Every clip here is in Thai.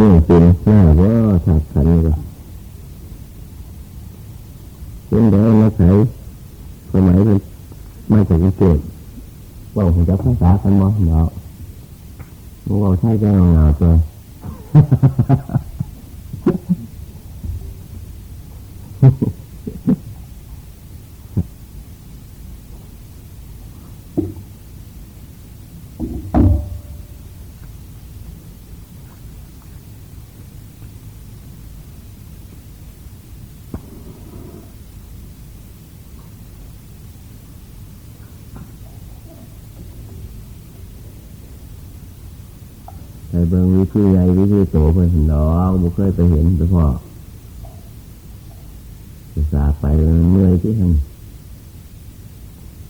นี่เป็นหน้าว่าถักขันก็เป็นแล้วมาใส่สมัยเป็นมาจากเกิดว่าผมจะภาษากันบ่เนาะมึงเอาใช่ใจเงาๆตัว ใหญ่วิธีโตเพิ่นน้องบุเคยไปเห็นไปพ่อศึกษาไปเหนื่อยที่ทำ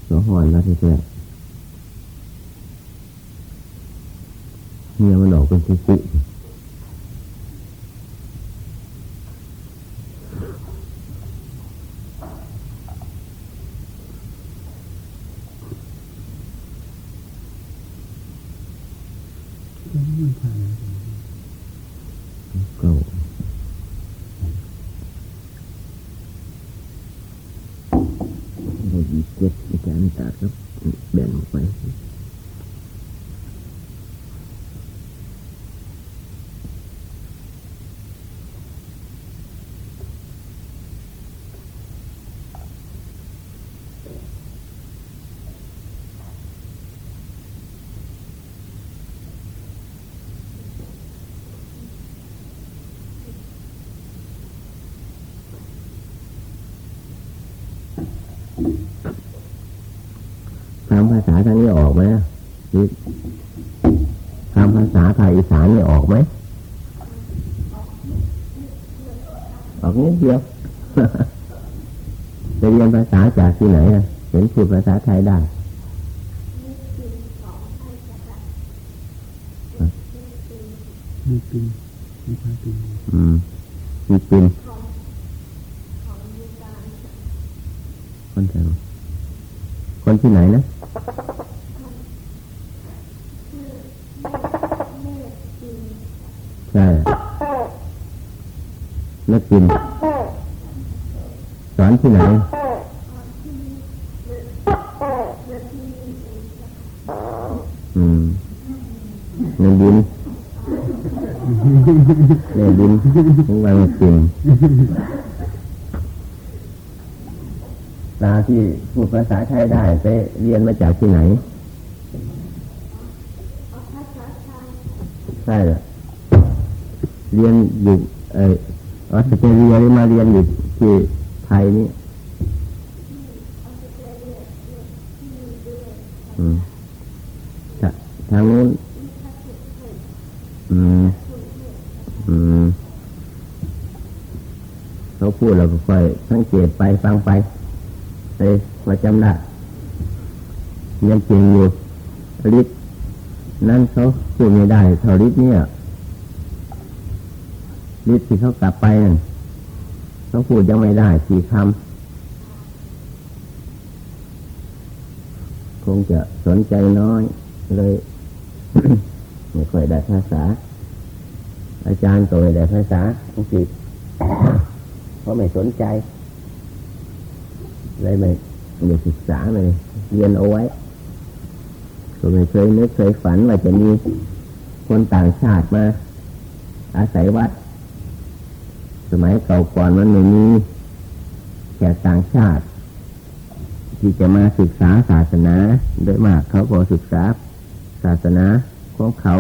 สอหอนแล้วแท้ๆเนี่ยมันออกเป็นสิสิ มันผ่าน ก็เราดีเจ็ดในการตัดครับแบ่งออกไป ทำภาษาทาง นี้ออกไหมนี่ทำภาษาไทยอีสานนี่ออกไหมออกนิดเดียวจะเรียนภาษาจากที่ไหนอะเห็นพูดภาษาไทยได้มีปีมีพาปีอืมมีปินคนแถวคนที่ไหนนะ ใช่ นักปิน สอนที่ไหนอืมในดินในดินของเราจริงตาที่พูดภาษาไทยได้ไปเรียนมาจากที่ไหนใช่เหรอเรียนอยู่เอ ออสเตรเลียหรือมาเรียนอยู่ที่ไทยนี่อืมจะทางนู้น อืม อืม เขาพูดเราก็ค่อยสังเกตไปฟังไปไปพอจำได้ยังเก่งอยู่ฤทธิ์นั่นเขาพูดไม่ได้เท่าฤทธิ์เนี่ย ฤทธิ์ที่เขากลับไปนั่นเขาพูดยังไม่ได้สี่คำคงจะสนใจน้อย เลยไม่ค่อยได้ภาษา อาจารย์ก็ไม่ได้ภาษาอังกฤษเพราะไม่สนใจ เลยไม่ไม่ศึกษาเลยเรียนเอาไว้ก็ไม่เคยนึกเคยฝันว่าจะมีคนต่างชาติมาอาศัยวัด สมัยเก่าก่อนมันไม่มีแขกต่างชาติ ที่จะมาศึกษาศาสนาโดยมากเขาก็ศึกษาศาสนาของเขา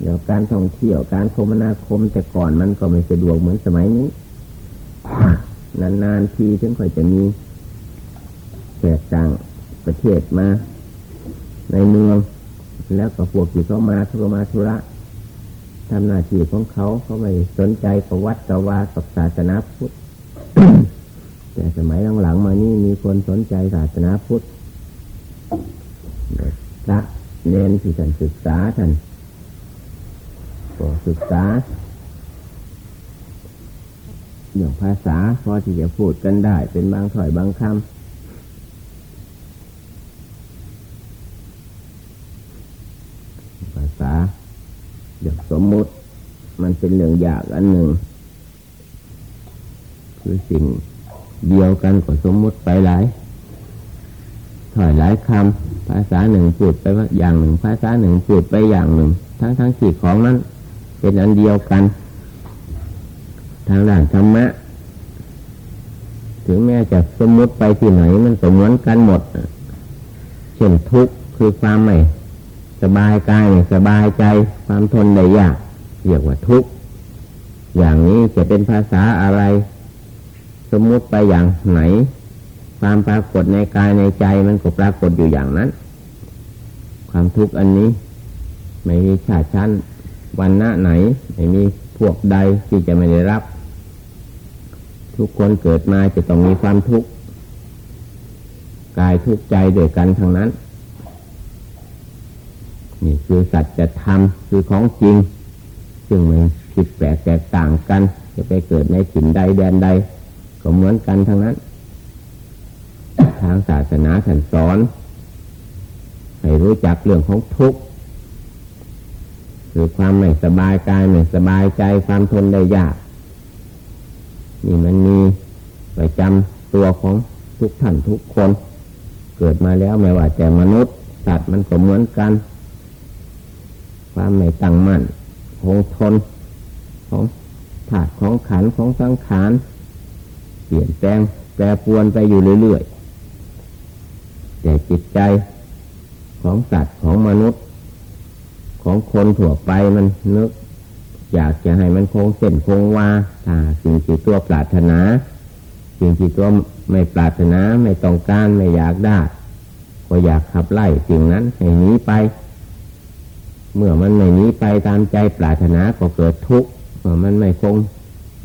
เดี๋ยวการท่องเที่ยวการคมนาคมแต่ก่อนมันก็ไม่สะดวกเหมือนสมัยนี้ นานๆทีถึงค่อยจะมีแขกต่างประเทศมา ในเมือง แล้วก็พวกที่เขามาเขาก็มาธุระ ทำหน้าที่ของเขาเขาไม่สนใจประวัติประวากับศาสนาพุทธแต่สมัยหลังๆมานี่มีคนสนใจศาสนาพุทธพระเรียนที่ท่านศึกษาท่านก็ศึกษาอย่างภาษาพอที่จะพูดกันได้เป็นบางถ้อยบางคำภาษาอย่างส มมุติ มันเป็นเรื่องยากอันหนึ่ง คือสิ่งเดียวกันก็สมมุติไปหลายถอยหลายคำภาษาหนึ่งพูดไปว่าอย่างหนึ่ง ภาษาหนึ่งพูดไปอย่างหนึ่ง ทั้งทั้งสี่ของนั้น เป็นอันเดียวกัน ทางด้านธรรมะ ถึงแม้จะสมมุติไปที่ไหนมันก็เหมือนกันหมดเช่นทุกข์คือความไม่ สบายกายสบายใจ ความทนได้ยากเรียกว่าทุกข์อย่างนี้จะเป็นภาษาอะไร สมมุติไปอย่างไหน ความปรากฏในกายในใจมันก็ปรากฏอยู่อย่างนั้น ความทุกข์อันนี้ ไม่มีชาติชั้นวันณะไหน ไม่มีพวกใดที่จะไม่ได้รับ ทุกคนเกิดมาจะต้องมีความทุกข์กายทุกข์ใจเดียวกันทั้งนั้น นี่คือสัจธรรมคือของจริง ซึ่งมันผิดแปลกแตกต่างกัน จะไปเกิดในถิ่นใดแดนใด ก็เหมือนกันทั้งนั้น ทางศาสนาสันสอน ให้รู้จักเรื่องของทุกข์คือความไม่สบายกายไม่สบายใจความทนได้ยาก นี่มันมีประจำตัวของทุกท่านทุกคน เกิดมาแล้วไม่ว่าแต่มนุษย์สัตว์มันก็เหมือนกัน ความไม่ตั้งมั่นคงทนของถาดของขันของสังขารเปลี่ยนแปลงแปรปวนไปอยู่เรื่อยๆแต่จิตใจของสัตว์ของมนุษย์ ของคนถั่วไปมันนึก อยากจะให้มันคงเส้นคงวาถ้าสิ่งที่ตัวปรารถนาสิ่งที่ตัวไม่ปรารถนาไม่ต้องการไม่อยากได้ก็อยากขับไล่สิ่งนั้นให้หนีไป เมื่อมันไม่นี้ไปตามใจปรารถนาก็เกิดทุกข์เมื่อมันไม่คง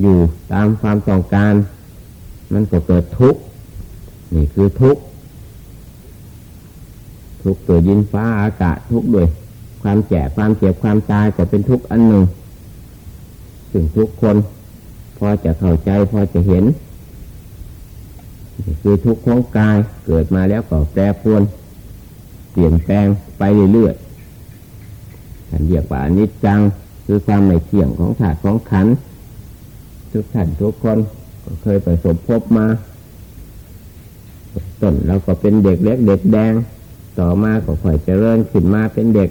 อยู่ตามความต้องการ มันก็เกิดทุกข์นี่คือทุกข์ทุกข์ตัวยินฟ้าอากาศทุกข์ด้วย ความแก่ความเจ็บความตายก็เป็นทุกข์อันหนึ่งถึงทุกคน พอจะเข้าใจพอจะเห็นคือทุกข์ของกายเกิดมาแล้วก็แปรปรวนเปลี่ยนแปลงไปเรื่อยานเรียกว่าอนิจจังคือความไม่เที่ยงของธาตุของขันทุกท่านทุกคนเคยประสบพบมาต้นเราก็เป็นเด็กเล็กเด็กแดง ต่อมาก็ค่อยเจริญขึ้นมาเป็นเด็ก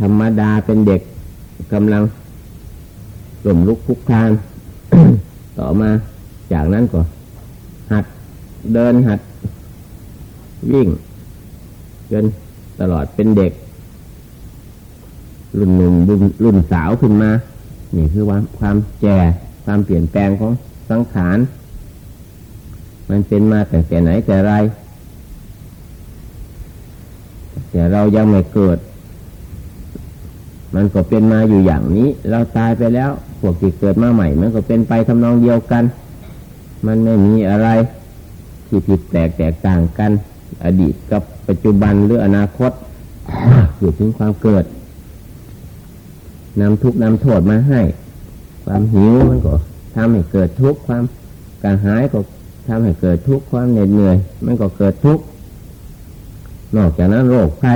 ธรรมดาเป็นเด็กกำลังหล่มลุกคุกคานต่อมาจากนั้นก็หัดเดินหัดวิ่ง จนตลอดเป็นเด็ก รุ่นหนึ่งรุ่นรุ่นสาวขึ้นมา นี่คือความความแก่ความเปลี่ยนแปลงของสังขาร มันเป็นมาแต่แต่ไหนแต่ไร แต่เรายังไม่เกิด มันก็เป็นมาอยู่อย่างนี้ เราตายไปแล้วพวกที่เกิดมาใหม่ มันก็เป็นไปทำนองเดียวกัน มันไม่มีอะไรที่ผิดแตกแตกต่างกัน อดีตกับ ปัจจุบันหรืออนาคตอยู่ถึงความเกิดนำทุกนำโทษมาให้ ความหิวมันก็ทำให้เกิดทุกข์ความกระหายก็ทำให้เกิดทุกข์ความเหน็ดเหนื่อย มันก็เกิดทุกข์นอกจากนั้นโรคไข้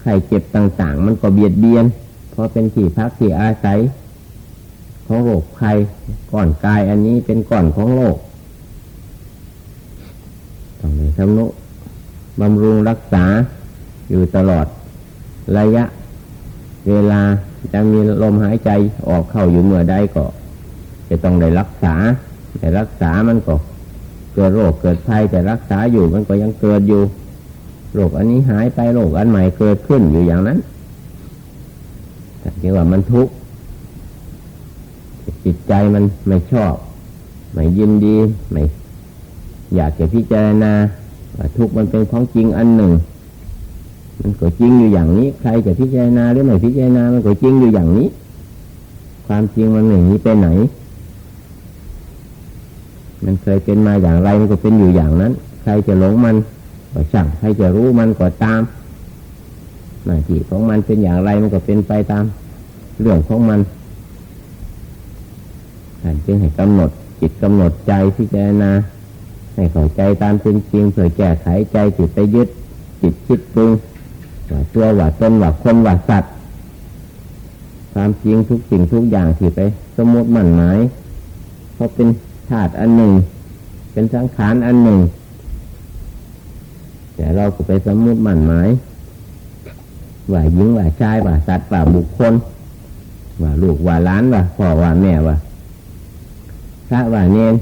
ไข้เจ็บต่างๆ มันก็เบียดเบียน เพราะเป็นที่พักที่อาศัย ของโรคไข้ก่อนกายอันนี้เป็นก่อนของโรคต้องมีทำนุ บำรุงรักษาอยู่ตลอด ระยะ เวลาจะมีลมหายใจออกเข้าอยู่เมื่อใดก็ จะต้องได้รักษา แต่รักษามันก็ เกิดโรคเกิดภัยแต่รักษาอยู่มันก็ยังเกิดอยู่ โรคอันนี้หายไปโรคอันใหม่เกิดขึ้นอยู่อย่างนั้นแต่ที่ว่ามันทุกข์จิตใจมันไม่ชอบ ไม่ยินดี ไม่ อยากจะพิจารณา ทุกมันเป็นของจริงอันหนึ่ง มันก็จริงอยู่อย่างนี้ ใครจะพิจารณาหรือไม่พิจารณา มันก็จริงอยู่อย่างนี้ ความจริงมันหนึ่งนี้ไปไหน มันเคยเป็นมาอย่างไรมันก็เป็นอยู่อย่างนั้น ใครจะหลงมันก็ช่างใครจะรู้มันก็ตามหน้าที่ของมันเป็นอย่างไรมันก็เป็นไปตาม เรื่องของมันท่านจึงให้กำหนดจิตกำหนดใจพิจารณา ให้เข้าใจตามจริงเพื่อแก้ไขใจจิตไปยึด จิตคิดปรุงว่าตัวว่าตนว่าคนว่าสัตว์ความจริงทุกสิ่งทุกอย่างที่ไป สมมติมั่นหมายเพราะเป็นธาตุอันหนึ่ง เป็นสังขารอันหนึ่ง แต่เราก็ไปสมมติมั่นหมายว่าหญิงว่าชายว่าสัตว์ว่าบุคคล ว่าลูกว่าล้านว่าพ่อว่าแม่ว่าพระว่าเนน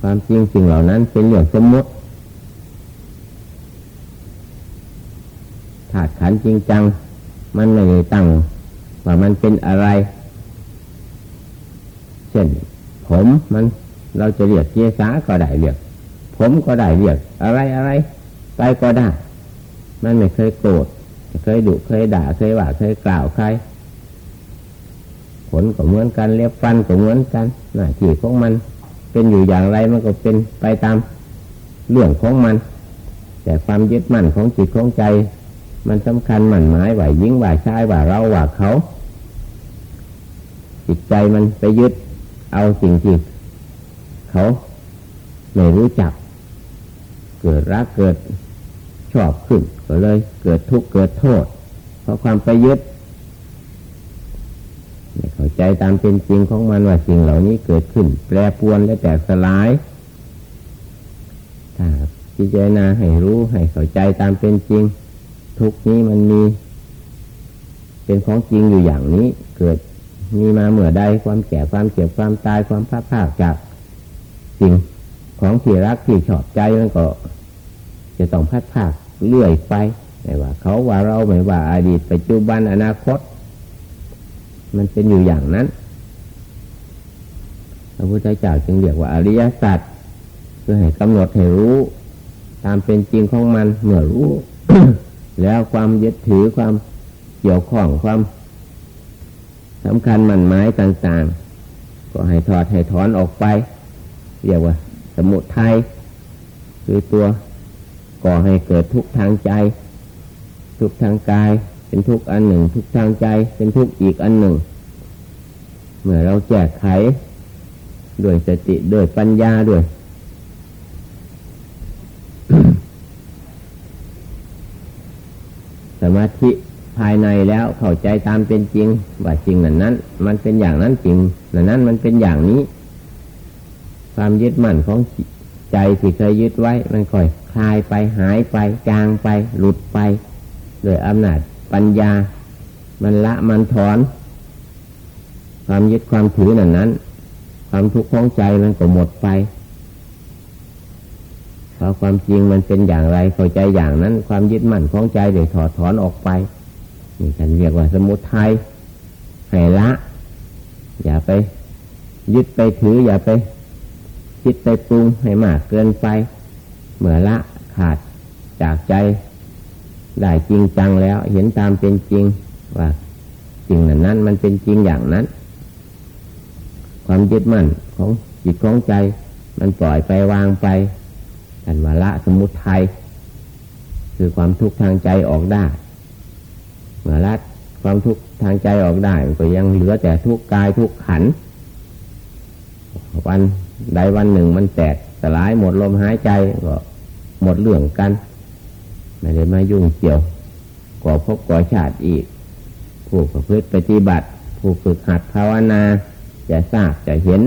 ความจริงสิ่งเหล่านั้นเป็นเรื่องสมมติถาดขันจริงจัง มันไม่ได้ตั้ง ว่ามันเป็นอะไร เช่น ผมมันเราจะเรียกเจสาก็ได้เรียก ผมก็ได้เรียก อะไรอะไรไปก็ได้ มันไม่เคยโกรธเคยดุเคยด่าเคยว่าเคยกล่าวใครผลก็เหมือนกันเรียบฟันก็เหมือนกันหน้าที่ของมัน เป็นอยู่อย่างไรมันก็เป็นไปตามเรื่องของมัน แต่ความยึดมั่นของจิตของใจ มันสำคัญหมั่นหมายว่ายิ่งว่าชายว่าเราว่าเขา จิตใจมันไปยึดเอาสิ่งที่เขาไม่รู้จัก เกิดรักเกิดชอบขึ้นก็เลย เกิดทุกข์เกิดโทษ เพราะความไปยึด เข้าใจตามเป็นจริงของมันว่าสิ่งเหล่านี้เกิดขึ้น แปรปวนและแตกสลายถ้าพิจารณาให้รู้ให้เข้าใจตามเป็นจริง ทุกนี้มันมี เป็นของจริงอยู่อย่างนี้ เกิดมีมาเมื่อใดความแก่ความเจ็บความตายความพลาดพลาดจากสิ่งของที่รักที่ชอบใจมันก็จะต้องพัดพากเลื่อยไปไม่ว่า เขาว่าเราไม่ว่าอดีตปัจจุบันอนาคต มันเป็นอยู่อย่างนั้น พระพุทธเจ้าจึงเรียกว่าอริยสัจเพื่อให้กำหนดให้รู้ ตามเป็นจริงของมันเมื่อรู้ แล้วความยึดถือความเกี่ยวข้องความสำคัญมันหมายต่างๆ ก็ให้ถอดให้ถอนออกไป เรียกว่า สมุทัยคือตัวก่อให้เกิดทุกทางใจ ทุกทางกาย เป็นทุกอันหนึ่ง ทุกทางใจเป็นทุกอีกอันหนึ่ง เมื่อเราแจกไขด้วยสติด้วยปัญญาด้วย สมาธิภายในแล้วเข้าใจตามเป็นจริง ว่าจริงนั้นนั้น มันเป็นอย่างนั้นจริงนั้นนั้นมันเป็นอย่างนี้ ความยึดมั่นของใจที่เคยยึดไว้ มันค่อยคลายไปหายไปจางไป หลุดไปโดยอำนาจ ปัญญา มันละมันถอน ความยึดความถือนั้นนั้น ความทุกข์ของใจมันก็หมดไปเพราะความจริงมันเป็นอย่างไรเข้าใจอย่างนั้น ความยึดมั่นของใจเดี๋ยวถอดถอนออกไปนี่ฉันเรียกว่าสมุทัยให้ละ อย่าไป ยึดไปถือ อย่าไปคิดไปปรุงให้มากเกินไป เมื่อละขาดจากใจ ได้จริงจังแล้ว เห็นตามเป็นจริงว่าจริงนั้นนั้น มันเป็นจริงอย่างนั้น ความยึดมั่นของจิตของใจ มันปล่อยไปวางไปกันว่าละสมุทัยคือความทุกข์ทางใจออกได้เมื่อละความทุกข์ทางใจออกได้ก็ยังเหลือแต่ทุกกายทุกขัน วันใดวันหนึ่งมันแตกสลายหมดลมหายใจก็หมดเรื่องกัน ไม่ได้มายุ่งเกี่ยวก่อพบก่อชาติอีก ผู้ประพฤติปฏิบัติ ผู้ฝึกหัดภาวนาจะทราบจะเห็น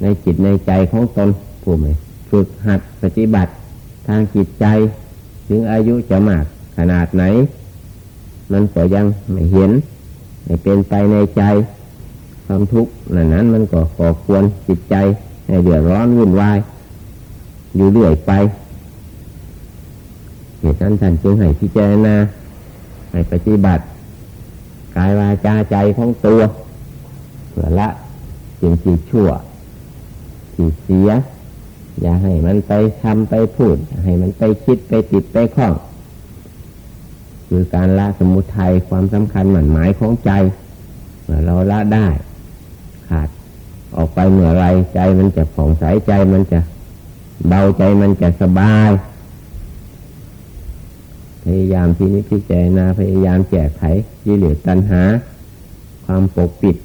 ในจิตในใจของตนผู้ไม่ฝึกหัดปฏิบัติ ทางจิตใจ ถึงอายุจะมากขนาดไหน มันก็ยังไม่เห็นไม่เป็นไปในใจความทุกข์นั้นนั้นมันก็ก่อควรจิตใจให้เดือดร้อนวุ่นวาย อยู่เรื่อยไป เหตุนั้นท่านจึงให้พิจารณาให้ปฏิบัติ กายวาจาใจของตัวเพื่อละสิ่งที่ชั่วที่เสีย อย่าให้มันไปทำไปพูด ให้มันไปคิดไปติดไปคล้องคือการละสมุทัยความสำคัญหมั่นหมายของใจเมื่อเราละได้ ขาดออกไปเมื่อไรใจมันจะผ่องใสใจมันจะเบาใจมันจะสบาย พยายามที่นี้พิจารณาพยายามแก้ไขยิเหลือตัณหา ความปกปิด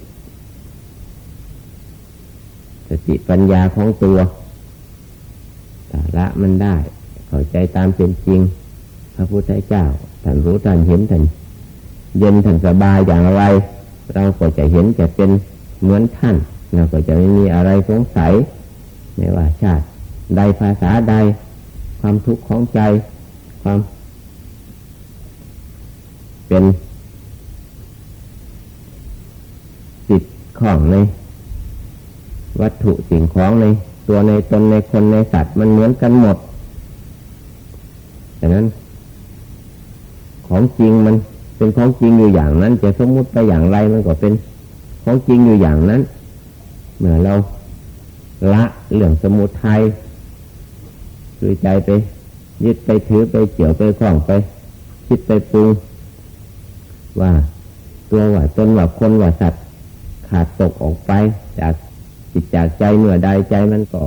สติปัญญาของตัวแต่ละมันได้ เข้าใจตามเป็นจริง พระพุทธเจ้าท่านรู้ท่านเห็นท่านเย็นท่านสบายอย่างไร เราก็จะเห็นจะเป็นเหมือนท่านเราก็จะไม่มีอะไรสงสัยไม่ว่าชาติ ใดภาษาใด ความทุกข์ของใจ ความ เป็นติดของในวัตถุสิ่งของในตัวในตนในคนในสัตว์มันเหมือนกันหมดดังนั้น ของจริงมันเป็นของจริงอยู่อย่างนั้น จะสมมุติไปอย่างไรมันก็เป็นของจริงอยู่อย่างนั้น เมื่อเราละเรื่องสมุทัยคือใจไปยึดไปถือไปเกี่ยวไปคล้องไป คิดไปปรุง ว่าตัวว่าตนว่าคนว่าสัตว์ขาดตกออกไป จากจิตจากใจเมื่อใดใจมันก็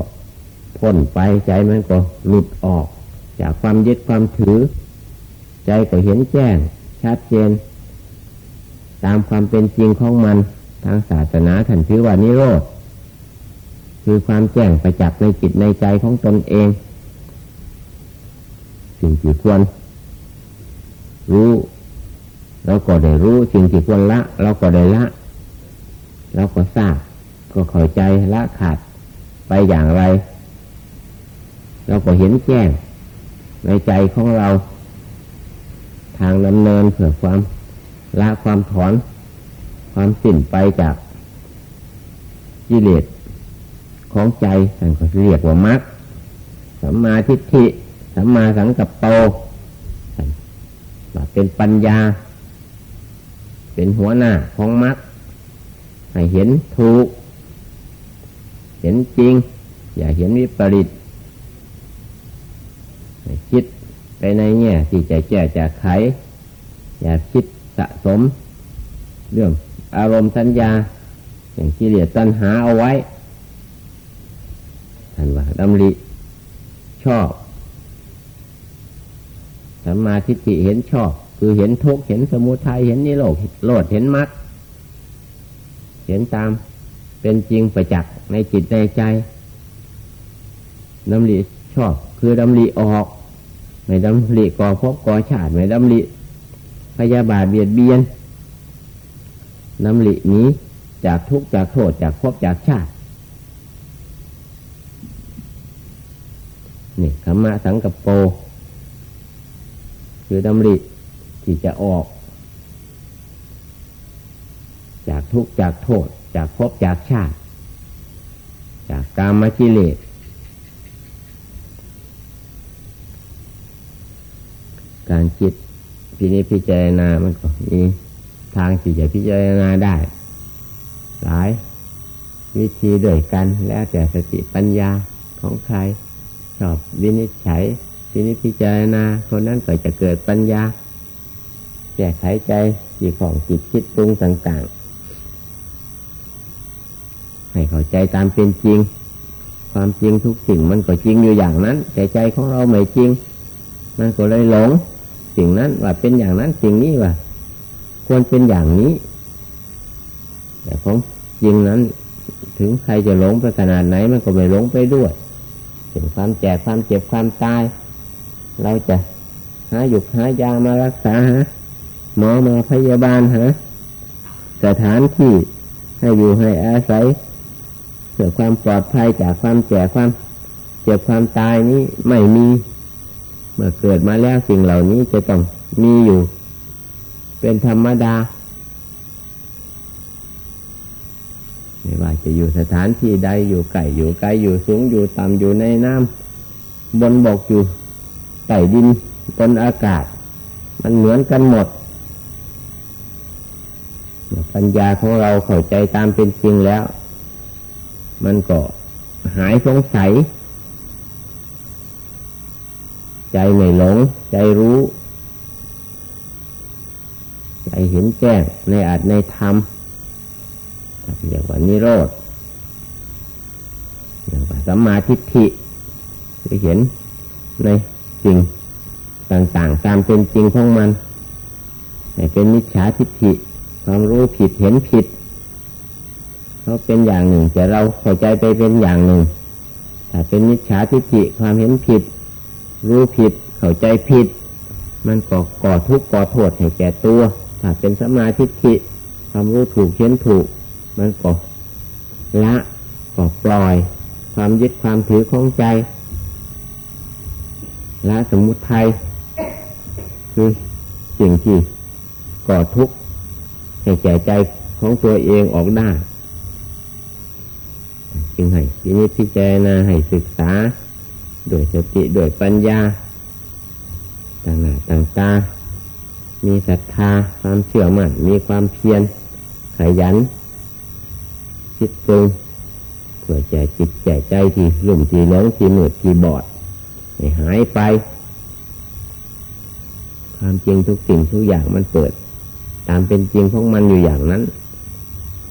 พ้นไปใจมันก็หลุดออก จากความยึดความถือ ใจก็เห็นแจ้งชัดเจน ตามความเป็นจริงของมันทางศาสนาท่านชื่อว่านิโรธคือความแจ้งประจักษ์ในจิตในใจของตนเอง สิ่งที่ควรรู้ เราก็ได้รู้สิ่งที่ควรละ เราก็ได้ละเราก็ทราบก็เข้าใจละขาดไปอย่างไร เราก็เห็นแจ้งในใจของเรา ทางดำเนินเพื่อความละความถอน ความสิ้นไปจากกิเลสของใจท่านก็เรียกว่ามรรคสัมมาทิฏฐิสัมมาสังกัปโตเป็นปัญญา เป็นหัวหน้าของมรรคให้เห็นถูก เห็นจริง อย่าเห็นวิปริตคิดไปในแง่ที่จะแก้จะไข อย่าคิดสะสม เรื่องอารมณ์สัญญา อย่างที่เรียตัณหาเอาไว้ท่านว่าดำริชอบสัมมาทิฏฐิเห็นชอบ คือเห็นทุกข์เห็นสมุทัยเห็นนิโรธโลดเห็นมรรคเห็นตามเป็นจริงประจักษ์ในจิตในใจดำริชอบ คือดำริออกไม่ดำริก่อพบก่อชาติไม่ดำริพยาบาทเบียดเบียนดำรินี้จากทุกข์จากโทษจากพบจากชาตินี่ขมมะสังกปโป คือดำริ ที่จะออก จากทุกข์จากโทษ จากภพจากชาติ จากกามกิเลสการคิดพินิพิจารณา มันก็มีทางที่จะพิจารณาได้ หลาย วิธีด้วยกันแล้วแต่สติปัญญาของใคร ชอบวินิจฉัยวินิพิจารณาคนนั้นก็จะเกิดปัญญา แก้ไขใจจิตของจิตคิดปรุงต่าง ๆ ให้เข้าใจตามเป็นจริง ความจริงทุกสิ่งมันก็จริงอยู่อย่างนั้นแต่ใจของเราไม่จริง มันก็เลยหลง สิ่งนั้นว่าเป็นอย่างนั้นสิ่งนี้ว่า ควรเป็นอย่างนี้ แต่ของจริงนั้น ถึงใครจะหลงไปขนาดไหน มันก็ไม่หลงไปด้วยถึงความแก่ความเจ็บความตาย เราจะหาหยุดหายามารักษา หมอมาพยาบาลหาสถานที่ให้อยู่ให้อาศัยเพื่อความปลอดภัยจากความแก่ความเจ็บความตายนี้ไม่มีเมื่อเกิดมาแล้วสิ่งเหล่านี้จะต้องมีอยู่ เป็นธรรมดาไม่ว่าจะอยู่สถานที่ใดอยู่ไก่อยู่ไกลอยู่สูงอยู่ต่ำอยู่ในน้ำบนบกอยู่ใต้ดินบนอากาศ มันเหมือนกันหมด ปัญญาของเราเข้าใจตามเป็นจริงแล้ว มันก็หายสงสัย ใจไม่หลง ใจรู้ ใจเห็นแจ้งในอาจในธรรมเรียกว่านิโรธเรียกว่าสัมมาทิฏฐิจะเห็นในสิ่งต่างๆตามเป็นจริงของมัน เป็นมิจฉาทิฏฐิ ความรู้ผิดเห็นผิดเขาเป็นอย่างหนึ่ง แต่เราเข้าใจไปเป็นอย่างหนึ่งถ้าเป็นมิจฉาทิฏฐิความเห็นผิด รู้ผิดเข้าใจผิด มันก่อก่อทุกข์ก่อโทษให้แก่ตัวถ้าเป็นสมาธิิความรู้ถูกเขียนถูก มันก็ละก็ปล่อย ความยึดความถือของใจละสมุทัยคือสิ่งที่ก่อทุกข์ ให้แก่ใจของตัวเองออกได้ จึงให้ทีนี้พิจารณาให้ศึกษาโดยสติโดยปัญญา ต่างหน้าต่างตา มีศรัทธาความเชื่อมั่นมีความเพียรขยัน คิดตรงเพื่อใจจิตใจใจที่ลุ่มที่หลงที่มืดที่บอดหหายไป ความจริงทุกสิ่งทุกอย่างมันเปิด ตามเป็นจริงของมันอยู่อย่างนั้น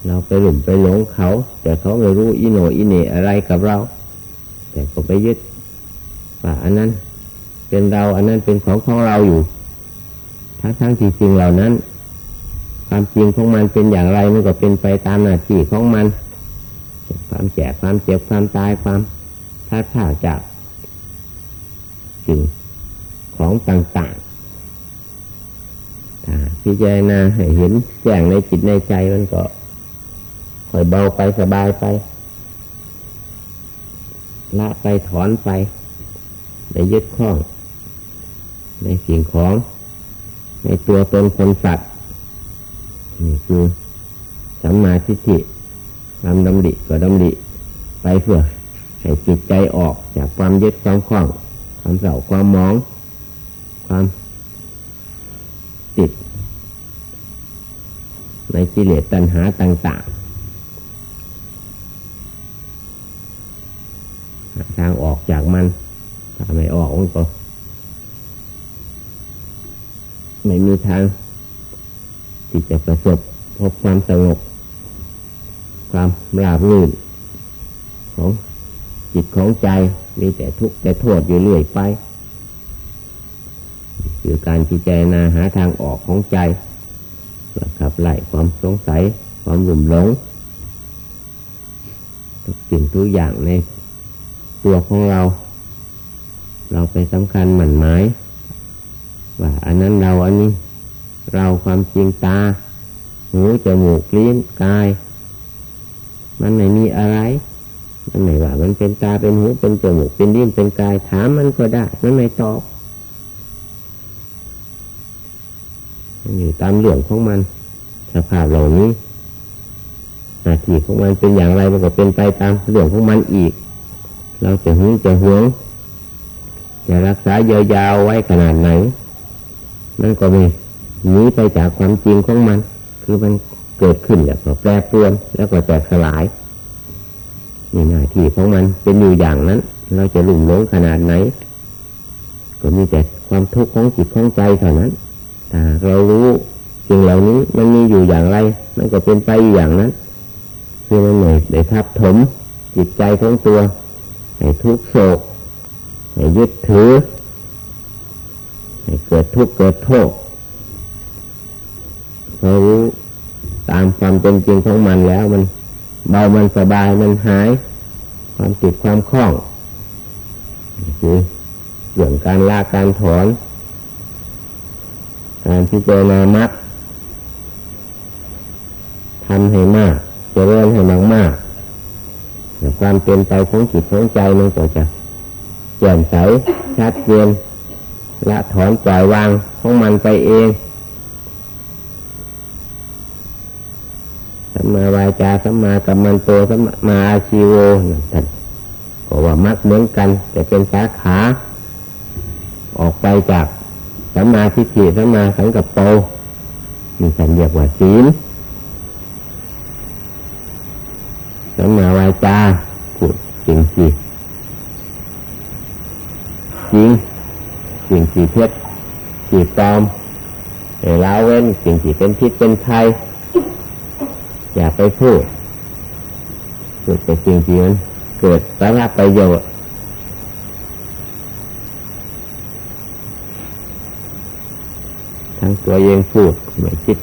เราไปหลุมไปหลงเขา แต่เขาไม่รู้อิโนอิเนอะไรกับเรา แต่ก็ไปยึดว่าอันนั้น เป็นเราอันนั้นเป็นของของเราอยู่ ทั้งทั้งที่จริงเหล่านั้น ความจริงของมันเป็นอย่างไรมันก็เป็นไปตามหน้าที่ของมัน ความแก่ความเจ็บความตายความท้าท่าจากสิ่งของต่าง พิจารณาให้เห็นแจ้งในจิตในใจมันก็ค่อยเบาไปสบายไป ละไปถอนไปในยึดข้อง ในสิ่งของ ในตัวตนคนสัตว์นี่คือสัมมาทิฏฐิทำดำริก็ดำริไปเพื่อให้จิตใจออกจากความยึดความคล้อง ความเศร้าความมอง ความติด ในกิเลสตัณหาต่างๆทางออกจากมัน ถ้าไม่ออกมันก็ ไม่มีทางที่จะประสบพบความสงบ ความราบรื่นของจิตของใจมีแต่ทุกข์แต่โทษอยู่เรื่อยไปคือการพิจารณาหาทางออกของใจขับ ไล่ความสงสัย ความหลุ่มหลงทุกสิ่งทุกอย่างในตัวของเรา เราไปสำคัญหมั่นหมายว่าอันนั้นเราอันนี้ เราความจริงตา หูจมูกลิ้นกาย มันไม่มีอะไรมันไม่ว่า มันเป็นตาเป็นหูเป็นจมูกเป็นลิ้นเป็นกายถามมันก็ได้มันไม่ตอบมันอยู่ตามเรื่องของมัน ภาพเหล่านี้หน้าที่ของมันเป็นอย่างไรมันก็เป็นไปตามเรื่องของมันอีก เราจะหึงจะหวงจะรักษาเยาวไว้ขนาดไหนมันก็ม่หนีไปจากความจริงของมัน คือมันเกิดขึ้นแล้วก็แปรปรวนแล้วก็แตกสลายนี่หน้าที่ของมันเป็นอยู่อย่างนั้น เราจะหลุ่มหลงขนาดไหน ก็มีแต่ความทุกข์ของจิตของใจเท่านั้นถ้าเรารู้ สิ่งเหล่านี้มันมีอยู่อย่างไร มันก็เป็นไปอย่างนั้น คือมันเหนื่อยได้ทับถมจิตใจของตัวให้ทุกโศกให้ยึดถือเกิดทุกข์เกิดโทษเรารู้ตามความเป็นจริงของมันแล้ว มันเบามันสบายมันหาย ความติดความคล้องคือเรื่องการลาการถอนการพิจารณามัด ทำให้มากเจริญให้มากมากความเป็นไปของจิตของใจมันก็จะแจ่มใสชัดเจนละถอนปล่อยวางของมันไปเองสัมมาวาจาสัมมากัมมันโตสัมมาอาชีโวท่านก็ว่ามักเหมือนกัน แต่เป็นสาขา ออกไปจากสัมมาทิฏฐิสัมมาสังกัปโปนี่ท่านเรียกว่าศีล สัมมาวาจาพูดจริงจริงจริงสิ่งที่เท็จที่ปลอมในละเว้นสิ่งที่เป็นพิษเป็นภัยอย่าไปพูดพูดแต่สิ่งที่มันเกิดสาระประโยชน์ทั้งตัวเองพูดไม่คิด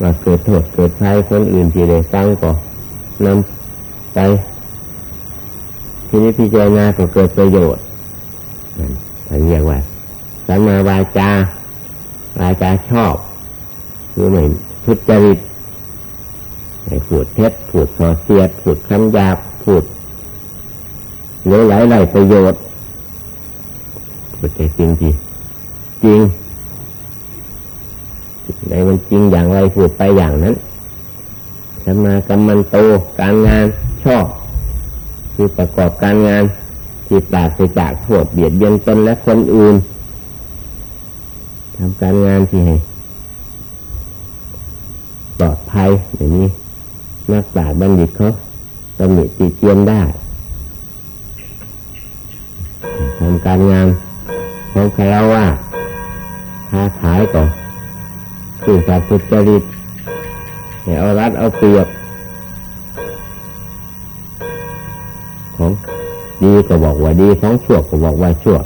ว่าเกิดโทษเกิดภัยคนอื่นที่ได้ฟังก็นำ ไปทีนี้พิจารณาก็เกิดประโยชน์นั่นเรียกว่าสัมมาวาจาวาจาชอบคือไม่ทุจริตไม่พูดเท็จพูดส่อเสียดพูดคำหยาบพูดเหลือหลายหลายประโยชน์พูดแต่สิ่งที่จริงในมันจริงอย่างไรพูดไปอย่างนั้นทำมากำมันโตการงาน ชอบ คือประกอบการงานที่ปราศจากโทษเบียดเบียนตนและคนอื่นทำการงานที่ให้ปลอดภัยอย่างนี้นักปราชญ์บัณฑิตเขาตำหนิติเตียนได้ทำการงานของใครเอาว่าค้าขายก่อนสื่อสารสุจริตเอารัดเอาเปรียบ ของดีก็บอกว่าดีของชั่วก็บอกว่าชั่ว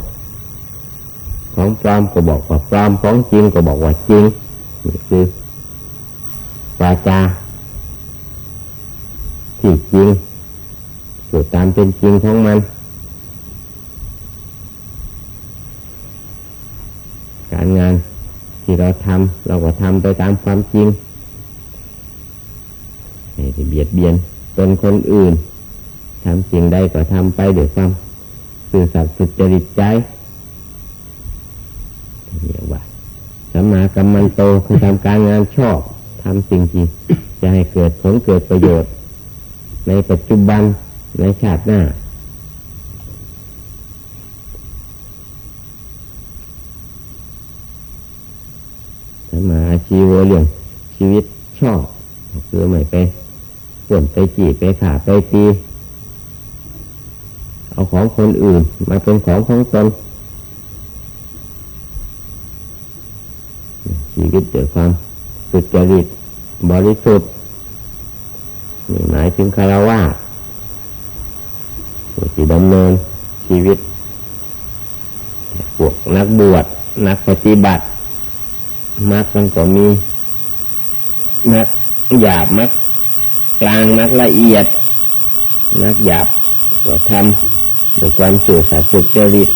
ของปลอมก็บอกว่าปลอมของจริงก็บอกว่าจริงนี่คือวาจาที่จริงสูตรตามเป็นจริงของมัน การงานที่เราทำเราก็ทำไปตามความจริงไม่เบียดเบียนตนคนอื่น ทำสิ่งใดก็ทำไปด้วยความสื่อสัตย์สุจริตใจเรียกว่าสัมมากัมมันโตคือทำการงานชอบทำสิ่งที่จะให้เกิดผลเกิดประโยชน์ ในปัจจุบันในชาติหน้าสัมมาชีวเรื่องชีวิตชอบ คือไม่ไปป่วนไปจีไปขาไปตี ของคนอื่นมาเป็นของของตนชีวิตเกิดความสุจริตบริสุทธิ์หมายถึงคารวะที่ดำเนินชีวิตพวกนักบวชนักปฏิบัติมักมันก็มีนักหยาบมักกลางนักละเอียดนักหยาบก็ทำ ด้วยความสื่อสารสุจริต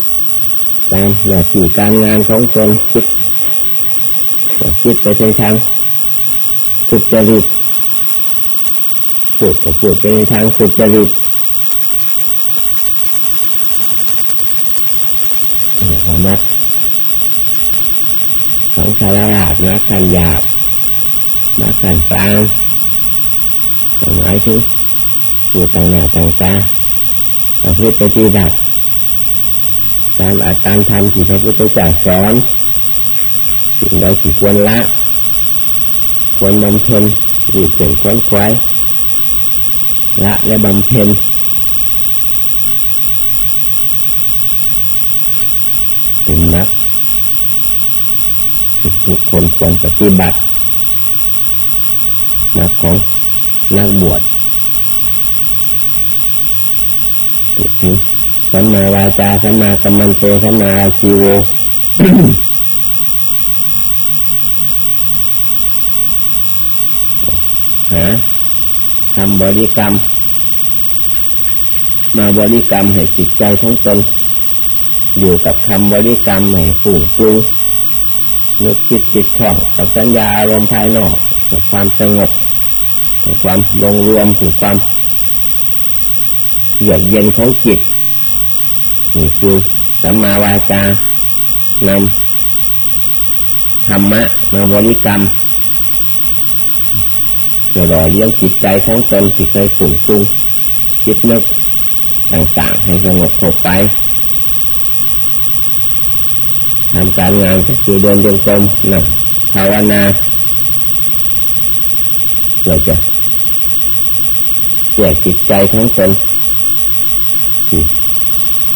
ตามหน้าที่การงานของตนคิดคิดไปในทางสุจริตพูดก็พูดไปในทางสุจริตเนี่ยของนักของสารลาดนักการหยาบนักการกลางหมายถึงอยู่ต่างหน้าต่างตา ประพฤติปฏิบัติตามอาการทำที่พระพุทธเจ้าสอนสิ่งใดที่ควรละ ควรบำเพ็ญรีบเก่งควนควายละและบำเพ็ญเป็นนักทุกคนควรปฏิบัตินักของนักบวชพูด ถึงสัมมาวาจาสัมมากัมมันโตสัมมาอาชีโวหาทำบริกรรม มาบริกรรมให้จิตใจทั้งตนอยู่กับคำบริกรรมให้ฟุ้งฟลุงนึกคิดติดข้องกับสัญญาอารมณ์ภายนอกกับความสงบความลงรวมถึงความ เยือกเย็นของจิตนี่คือสัมมาวาจานำธรรมะมาบริกรรมจะรอเลี้ยงจิตใจของตนที่เคยฝุ่งฟุ้งคิดนึกต่างๆ ให้สงบเข้าไปทำการงานก็คือเดินจงกรมนั่งภาวนาเพื่อจะเสียจิตใจของตน ที่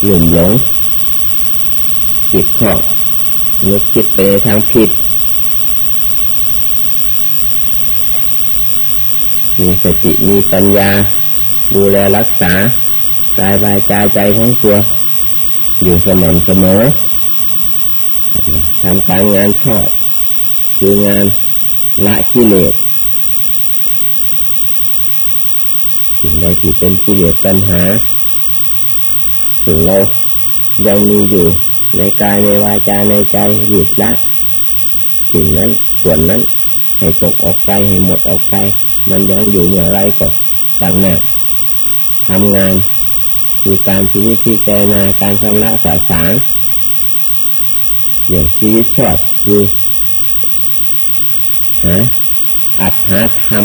หลุ่มหลง จิตข้องนึกคิดไปทางผิดมีสติมีปัญญา ดูแลรักษากายบายใจใจของตัว อยู่สม่ำเสมอทำการงานชอบ คืองานละกิเลสสิ่งใดที่เป็นกิเลสปัญหา สิ่งเรายังมีอยู่ในกายในวาจาในใจหยุดละสิ่งนั้นส่วนนั้น ให้ตกออกไปให้หมดออกไป มันยังอยู่เมื่อไรก็ต่างหน้าทำงานคือการชีวิตที่เจนาการชำระสาสางอย่างชีวิตชอบคือหาอัดหาทำ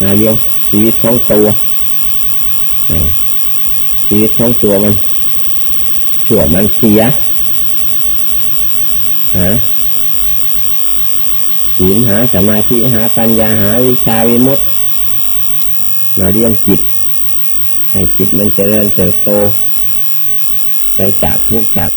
มาเลี้ยงชีวิตของตัว ชีวิตของตัวมันชั่วมันเสียหาศีลหาสมาธิหาปัญญาหาวิชาวิมุตติมาเรียนจิต ให้จิตมันเจริญเติบโตไปจากทุกข์จาก